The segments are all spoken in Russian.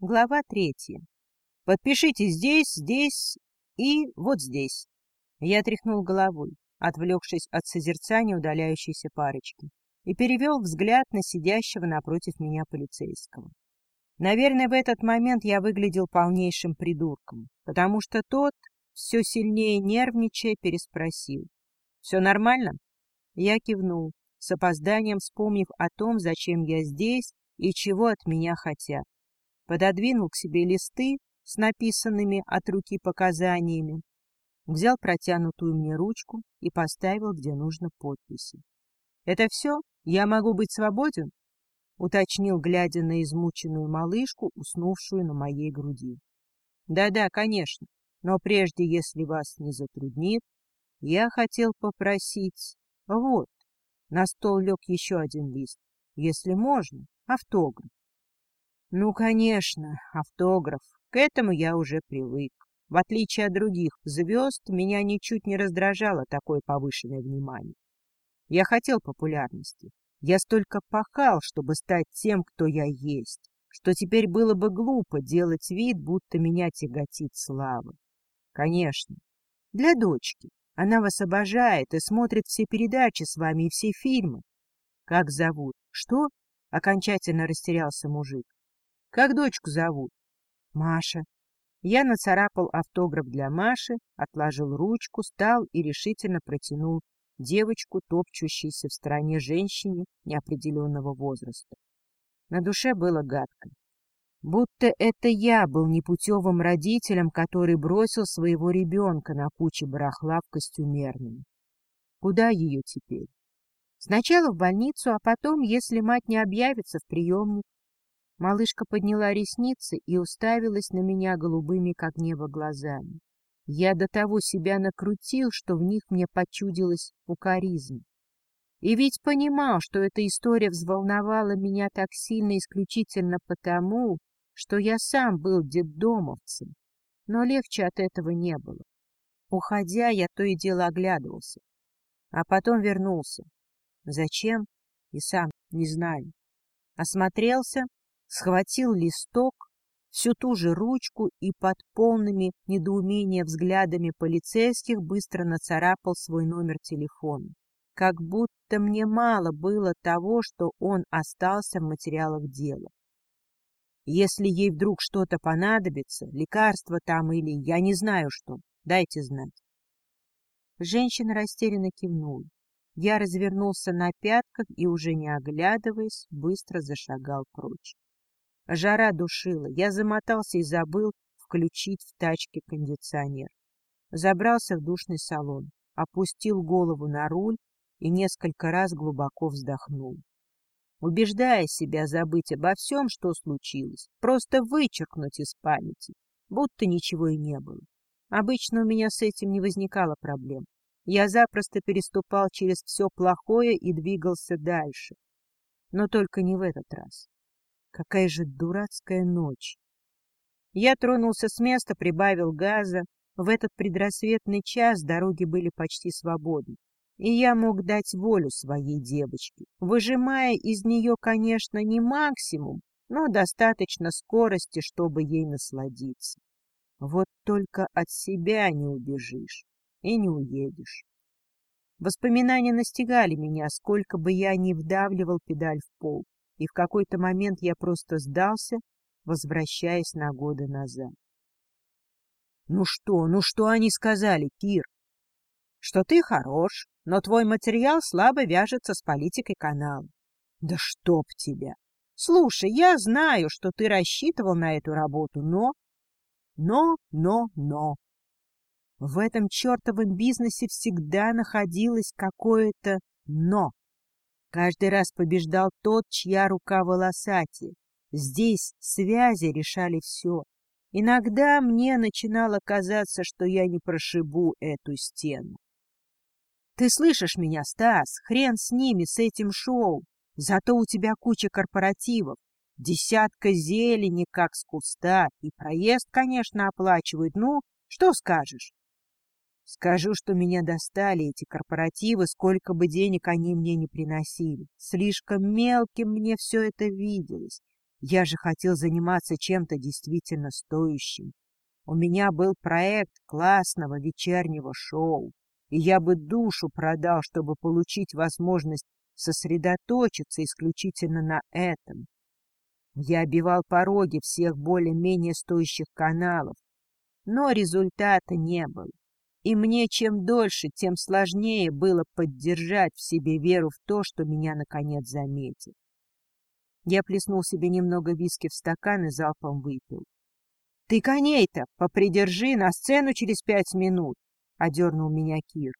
Глава третья. Подпишите здесь, здесь и вот здесь. Я тряхнул головой, отвлекшись от созерцания удаляющейся парочки, и перевел взгляд на сидящего напротив меня полицейского. Наверное, в этот момент я выглядел полнейшим придурком, потому что тот, все сильнее нервничая, переспросил. «Все нормально?» Я кивнул, с опозданием вспомнив о том, зачем я здесь и чего от меня хотят пододвинул к себе листы с написанными от руки показаниями, взял протянутую мне ручку и поставил, где нужно, подписи. — Это все? Я могу быть свободен? — уточнил, глядя на измученную малышку, уснувшую на моей груди. Да — Да-да, конечно, но прежде, если вас не затруднит, я хотел попросить... Вот, на стол лег еще один лист. Если можно, автограф. Ну, конечно, автограф. К этому я уже привык. В отличие от других звезд, меня ничуть не раздражало такое повышенное внимание. Я хотел популярности. Я столько пахал, чтобы стать тем, кто я есть, что теперь было бы глупо делать вид, будто меня тяготит слава. Конечно, для дочки. Она вас обожает и смотрит все передачи с вами и все фильмы. Как зовут? Что? Окончательно растерялся мужик. Как дочку зовут? Маша. Я нацарапал автограф для Маши, отложил ручку, стал и решительно протянул девочку, топчущейся в стороне женщине неопределенного возраста. На душе было гадко. Будто это я был непутевым родителем, который бросил своего ребенка на куче барахла в костюмерном. Куда ее теперь? Сначала в больницу, а потом, если мать не объявится, в приемник. Малышка подняла ресницы и уставилась на меня голубыми, как небо, глазами. Я до того себя накрутил, что в них мне почудилась укоризна. И ведь понимал, что эта история взволновала меня так сильно исключительно потому, что я сам был детдомовцем, но легче от этого не было. Уходя, я то и дело оглядывался, а потом вернулся. Зачем? И сам не знаю. Осмотрелся схватил листок, всю ту же ручку и под полными недоумения взглядами полицейских быстро нацарапал свой номер телефона. Как будто мне мало было того, что он остался в материалах дела. Если ей вдруг что-то понадобится, лекарство там или я не знаю что, дайте знать. Женщина растерянно кивнула. Я развернулся на пятках и, уже не оглядываясь, быстро зашагал прочь. Жара душила, я замотался и забыл включить в тачке кондиционер. Забрался в душный салон, опустил голову на руль и несколько раз глубоко вздохнул. Убеждая себя забыть обо всем, что случилось, просто вычеркнуть из памяти, будто ничего и не было. Обычно у меня с этим не возникало проблем. Я запросто переступал через все плохое и двигался дальше. Но только не в этот раз. Какая же дурацкая ночь! Я тронулся с места, прибавил газа. В этот предрассветный час дороги были почти свободны, и я мог дать волю своей девочке, выжимая из нее, конечно, не максимум, но достаточно скорости, чтобы ей насладиться. Вот только от себя не убежишь и не уедешь. Воспоминания настигали меня, сколько бы я ни вдавливал педаль в пол и в какой-то момент я просто сдался, возвращаясь на годы назад. — Ну что, ну что они сказали, Кир? — Что ты хорош, но твой материал слабо вяжется с политикой канала. — Да чтоб тебя! Слушай, я знаю, что ты рассчитывал на эту работу, но... Но, но, но... В этом чертовом бизнесе всегда находилось какое-то «но». Каждый раз побеждал тот, чья рука волосатее. Здесь связи решали все. Иногда мне начинало казаться, что я не прошибу эту стену. Ты слышишь меня, Стас? Хрен с ними, с этим шоу. Зато у тебя куча корпоративов, десятка зелени, как с куста, и проезд, конечно, оплачивают. Ну, что скажешь? Скажу, что меня достали эти корпоративы, сколько бы денег они мне не приносили. Слишком мелким мне все это виделось. Я же хотел заниматься чем-то действительно стоящим. У меня был проект классного вечернего шоу, и я бы душу продал, чтобы получить возможность сосредоточиться исключительно на этом. Я обивал пороги всех более-менее стоящих каналов, но результата не было. И мне чем дольше, тем сложнее было поддержать в себе веру в то, что меня наконец заметят. Я плеснул себе немного виски в стакан и залпом выпил. — Ты коней-то попридержи на сцену через пять минут, — одернул меня Кир.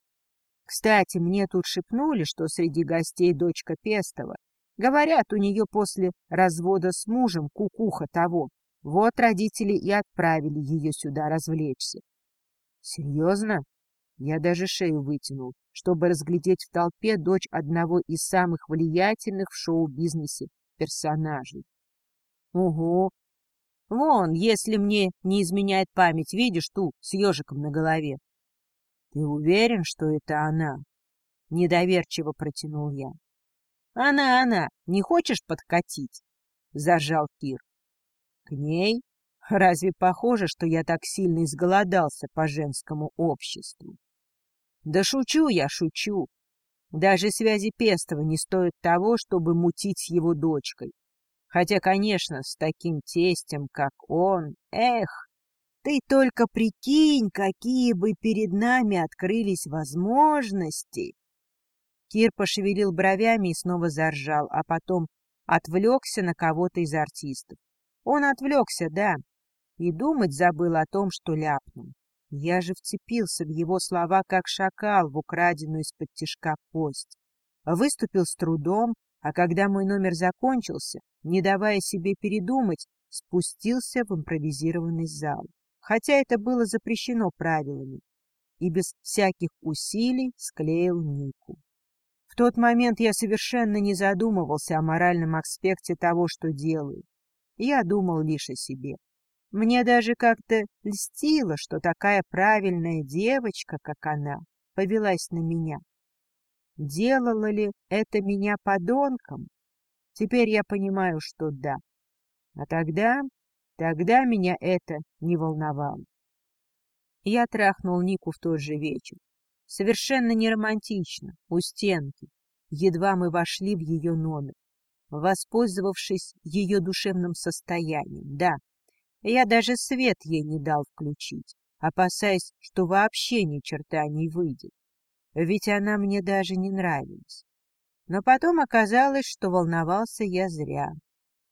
Кстати, мне тут шепнули, что среди гостей дочка Пестова. Говорят, у нее после развода с мужем кукуха того. Вот родители и отправили ее сюда развлечься. Серьезно? Я даже шею вытянул, чтобы разглядеть в толпе дочь одного из самых влиятельных в шоу-бизнесе персонажей. Ого! Вон, если мне не изменяет память, видишь ту с ежиком на голове. Ты уверен, что это она? Недоверчиво протянул я. Она, она, не хочешь подкатить? Заржал Кир. К ней? Разве похоже, что я так сильно изголодался по женскому обществу? Да шучу я, шучу. Даже связи Пестова не стоят того, чтобы мутить его дочкой. Хотя, конечно, с таким тестем, как он, эх, ты только прикинь, какие бы перед нами открылись возможности. Кир пошевелил бровями и снова заржал, а потом отвлекся на кого-то из артистов. Он отвлекся, да, и думать забыл о том, что ляпнул. Я же вцепился в его слова, как шакал в украденную из-под тишка кость. Выступил с трудом, а когда мой номер закончился, не давая себе передумать, спустился в импровизированный зал. Хотя это было запрещено правилами, и без всяких усилий склеил Нику. В тот момент я совершенно не задумывался о моральном аспекте того, что делаю. Я думал лишь о себе. Мне даже как-то льстило, что такая правильная девочка, как она, повелась на меня. Делала ли это меня подонком? Теперь я понимаю, что да. А тогда, тогда меня это не волновало. Я трахнул Нику в тот же вечер. Совершенно не романтично, у стенки. Едва мы вошли в ее номер, воспользовавшись ее душевным состоянием. Да, я даже свет ей не дал включить, опасаясь, что вообще ни черта не выйдет. Ведь она мне даже не нравилась. Но потом оказалось, что волновался я зря.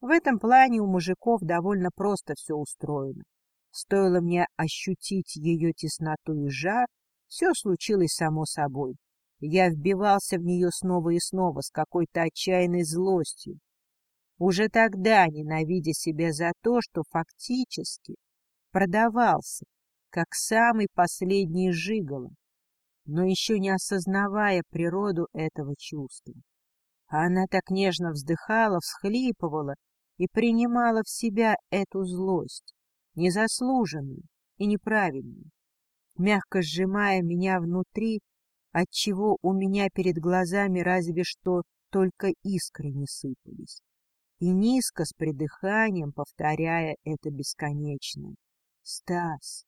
В этом плане у мужиков довольно просто все устроено. Стоило мне ощутить ее тесноту и жар, все случилось само собой. Я вбивался в нее снова и снова с какой-то отчаянной злостью, уже тогда ненавидя себя за то, что фактически продавался, как самый последний жигало, но еще не осознавая природу этого чувства. А она так нежно вздыхала, всхлипывала и принимала в себя эту злость, незаслуженную и неправильную, мягко сжимая меня внутри, отчего у меня перед глазами разве что только искры не сыпались и низко с придыханием повторяя это бесконечное. «Стас!»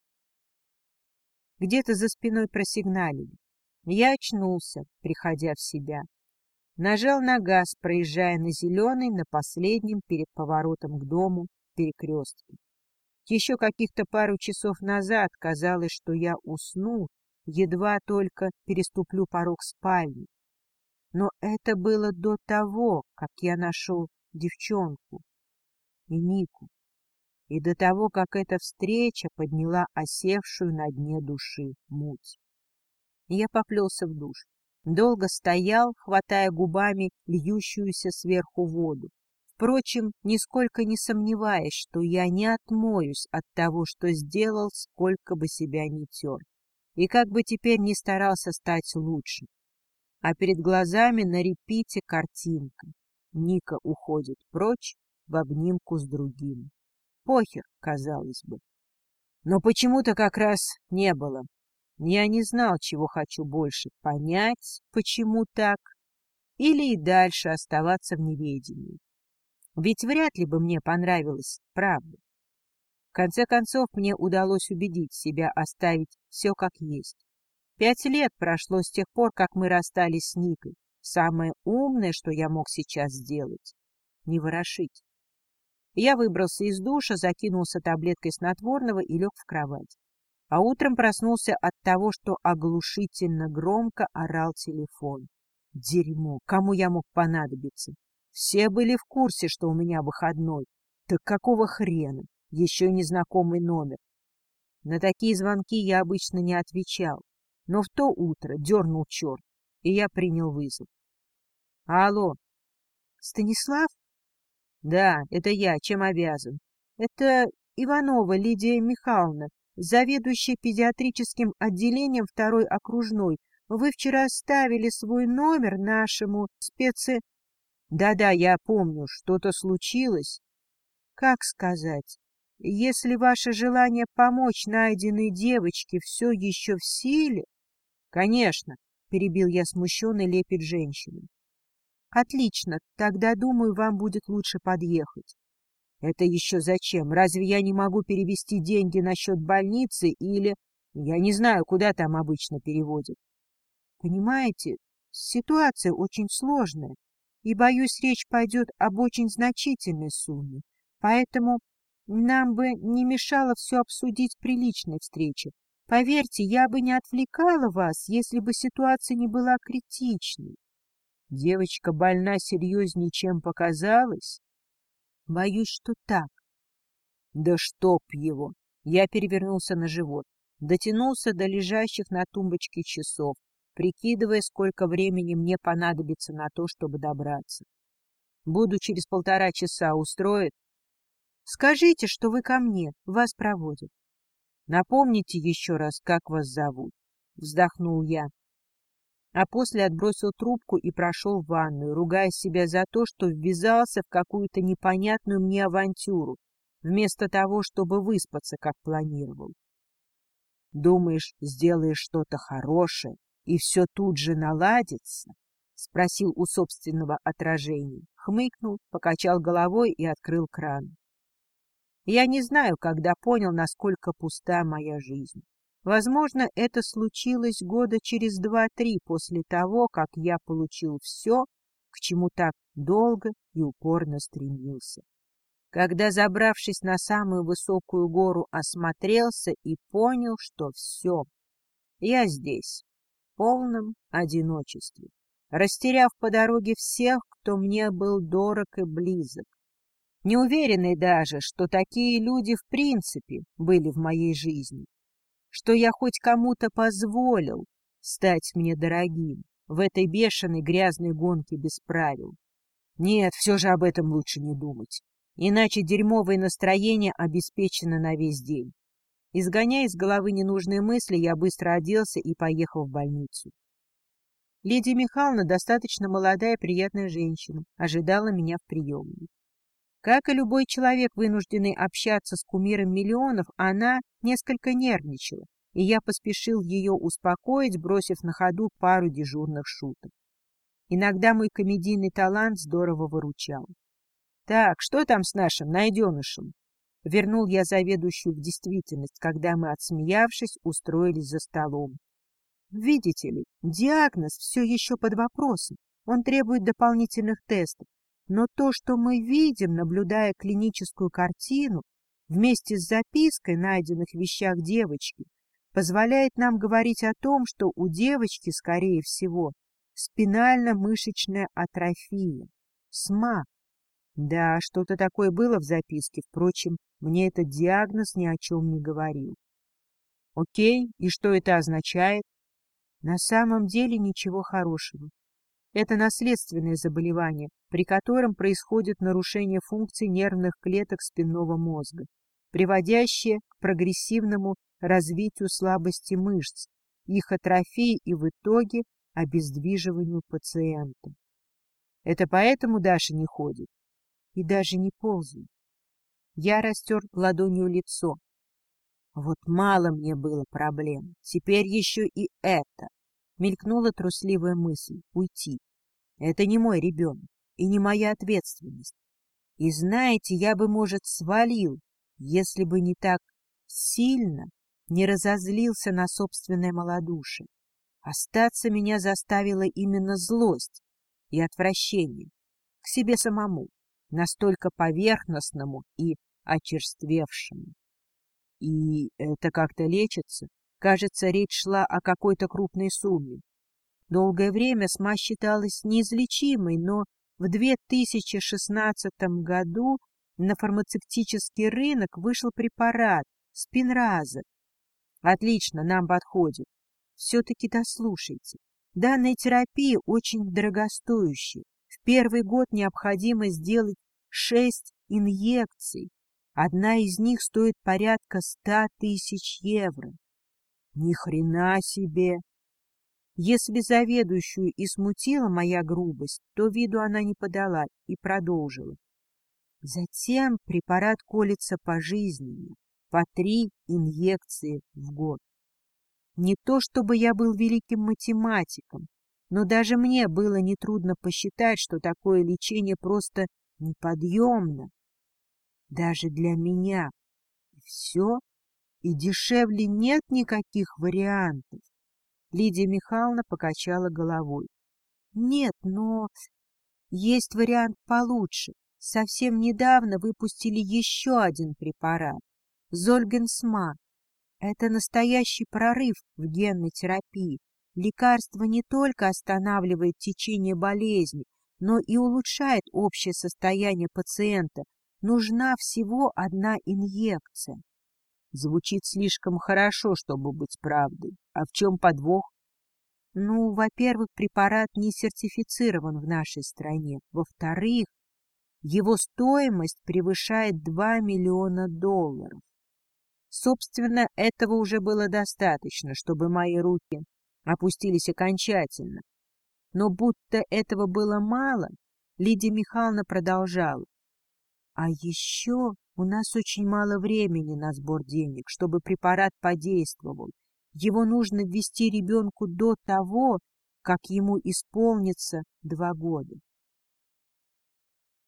Где-то за спиной просигналили. Я очнулся, приходя в себя. Нажал на газ, проезжая на зеленый на последнем перед поворотом к дому перекрестке. Еще каких-то пару часов назад казалось, что я усну, едва только переступлю порог спальни. Но это было до того, как я нашел девчонку и Нику, и до того, как эта встреча подняла осевшую на дне души муть. Я поплелся в душ. Долго стоял, хватая губами льющуюся сверху воду. Впрочем, нисколько не сомневаясь, что я не отмоюсь от того, что сделал, сколько бы себя ни тер, и как бы теперь не старался стать лучше. А перед глазами на репите картинка. Ника уходит прочь в обнимку с другим. Похер, казалось бы. Но почему-то как раз не было. Я не знал, чего хочу больше — понять, почему так, или и дальше оставаться в неведении. Ведь вряд ли бы мне понравилось, правда. В конце концов, мне удалось убедить себя оставить все как есть. Пять лет прошло с тех пор, как мы расстались с Никой. Самое умное, что я мог сейчас сделать — не ворошить. Я выбрался из душа, закинулся таблеткой снотворного и лег в кровать. А утром проснулся от того, что оглушительно громко орал телефон. Дерьмо, кому я мог понадобиться? Все были в курсе, что у меня выходной. Так какого хрена? Еще незнакомый номер. На такие звонки я обычно не отвечал, но в то утро дернул черт, и я принял вызов. Алло. Станислав? Да, это я. Чем обязан? Это Иванова Лидия Михайловна, заведующая педиатрическим отделением второй окружной. Вы вчера оставили свой номер нашему спеце... Да-да, я помню, что-то случилось. Как сказать? Если ваше желание помочь найденной девочке все еще в силе... Конечно, перебил я смущенный лепет женщины. Отлично, тогда, думаю, вам будет лучше подъехать. Это еще зачем? Разве я не могу перевести деньги на счет больницы или... Я не знаю, куда там обычно переводят. Понимаете, ситуация очень сложная, и, боюсь, речь пойдет об очень значительной сумме. Поэтому нам бы не мешало все обсудить при личной встрече. Поверьте, я бы не отвлекала вас, если бы ситуация не была критичной. Девочка больна серьезнее, чем показалось? Боюсь, что так. Да чтоб его! Я перевернулся на живот, дотянулся до лежащих на тумбочке часов, прикидывая, сколько времени мне понадобится на то, чтобы добраться. Буду через полтора часа устроит? Скажите, что вы ко мне, вас проводят. Напомните еще раз, как вас зовут. Вздохнул я а после отбросил трубку и прошел в ванную, ругая себя за то, что ввязался в какую-то непонятную мне авантюру, вместо того, чтобы выспаться, как планировал. «Думаешь, сделаешь что-то хорошее, и все тут же наладится?» — спросил у собственного отражения, хмыкнул, покачал головой и открыл кран. Я не знаю, когда понял, насколько пуста моя жизнь. Возможно, это случилось года через два-три после того, как я получил все, к чему так долго и упорно стремился. Когда, забравшись на самую высокую гору, осмотрелся и понял, что все, я здесь, в полном одиночестве, растеряв по дороге всех, кто мне был дорог и близок, не уверенный даже, что такие люди в принципе были в моей жизни что я хоть кому-то позволил стать мне дорогим в этой бешеной грязной гонке без правил. Нет, все же об этом лучше не думать, иначе дерьмовое настроение обеспечено на весь день. Изгоняя из головы ненужные мысли, я быстро оделся и поехал в больницу. Лидия Михайловна, достаточно молодая приятная женщина, ожидала меня в приемной. Как и любой человек, вынужденный общаться с кумиром миллионов, она несколько нервничала, и я поспешил ее успокоить, бросив на ходу пару дежурных шуток. Иногда мой комедийный талант здорово выручал. «Так, что там с нашим найденышем?» Вернул я заведующую в действительность, когда мы, отсмеявшись, устроились за столом. «Видите ли, диагноз все еще под вопросом. Он требует дополнительных тестов. Но то, что мы видим, наблюдая клиническую картину, вместе с запиской, найденных вещах девочки, позволяет нам говорить о том, что у девочки, скорее всего, спинально-мышечная атрофия, СМА. Да, что-то такое было в записке, впрочем, мне этот диагноз ни о чем не говорил. Окей, и что это означает? На самом деле ничего хорошего. Это наследственное заболевание, при котором происходит нарушение функций нервных клеток спинного мозга, приводящее к прогрессивному развитию слабости мышц, их атрофии и в итоге обездвиживанию пациента. Это поэтому Даша не ходит и даже не ползает. Я растер ладонью лицо. Вот мало мне было проблем, теперь еще и это. Мелькнула трусливая мысль — уйти. Это не мой ребенок и не моя ответственность. И знаете, я бы, может, свалил, если бы не так сильно не разозлился на собственное малодушие. Остаться меня заставила именно злость и отвращение к себе самому, настолько поверхностному и очерствевшему. И это как-то лечится? Кажется, речь шла о какой-то крупной сумме. Долгое время СМА считалась неизлечимой, но в 2016 году на фармацевтический рынок вышел препарат спинраза. Отлично, нам подходит. Все-таки дослушайте. Данная терапия очень дорогостоящая. В первый год необходимо сделать шесть инъекций. Одна из них стоит порядка ста тысяч евро. Ни хрена себе! Если заведующую и смутила моя грубость, то виду она не подала и продолжила. Затем препарат колется пожизненно, по три инъекции в год. Не то чтобы я был великим математиком, но даже мне было нетрудно посчитать, что такое лечение просто неподъемно. Даже для меня. И все? И дешевле нет никаких вариантов. Лидия Михайловна покачала головой. Нет, но есть вариант получше. Совсем недавно выпустили еще один препарат — Зольгенсма. Это настоящий прорыв в генной терапии. Лекарство не только останавливает течение болезни, но и улучшает общее состояние пациента. Нужна всего одна инъекция. Звучит слишком хорошо, чтобы быть правдой. А в чем подвох? Ну, во-первых, препарат не сертифицирован в нашей стране. Во-вторых, его стоимость превышает 2 миллиона долларов. Собственно, этого уже было достаточно, чтобы мои руки опустились окончательно. Но будто этого было мало, Лидия Михайловна продолжала. А еще у нас очень мало времени на сбор денег, чтобы препарат подействовал. Его нужно ввести ребенку до того, как ему исполнится два года.